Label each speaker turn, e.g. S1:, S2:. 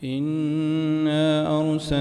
S1: in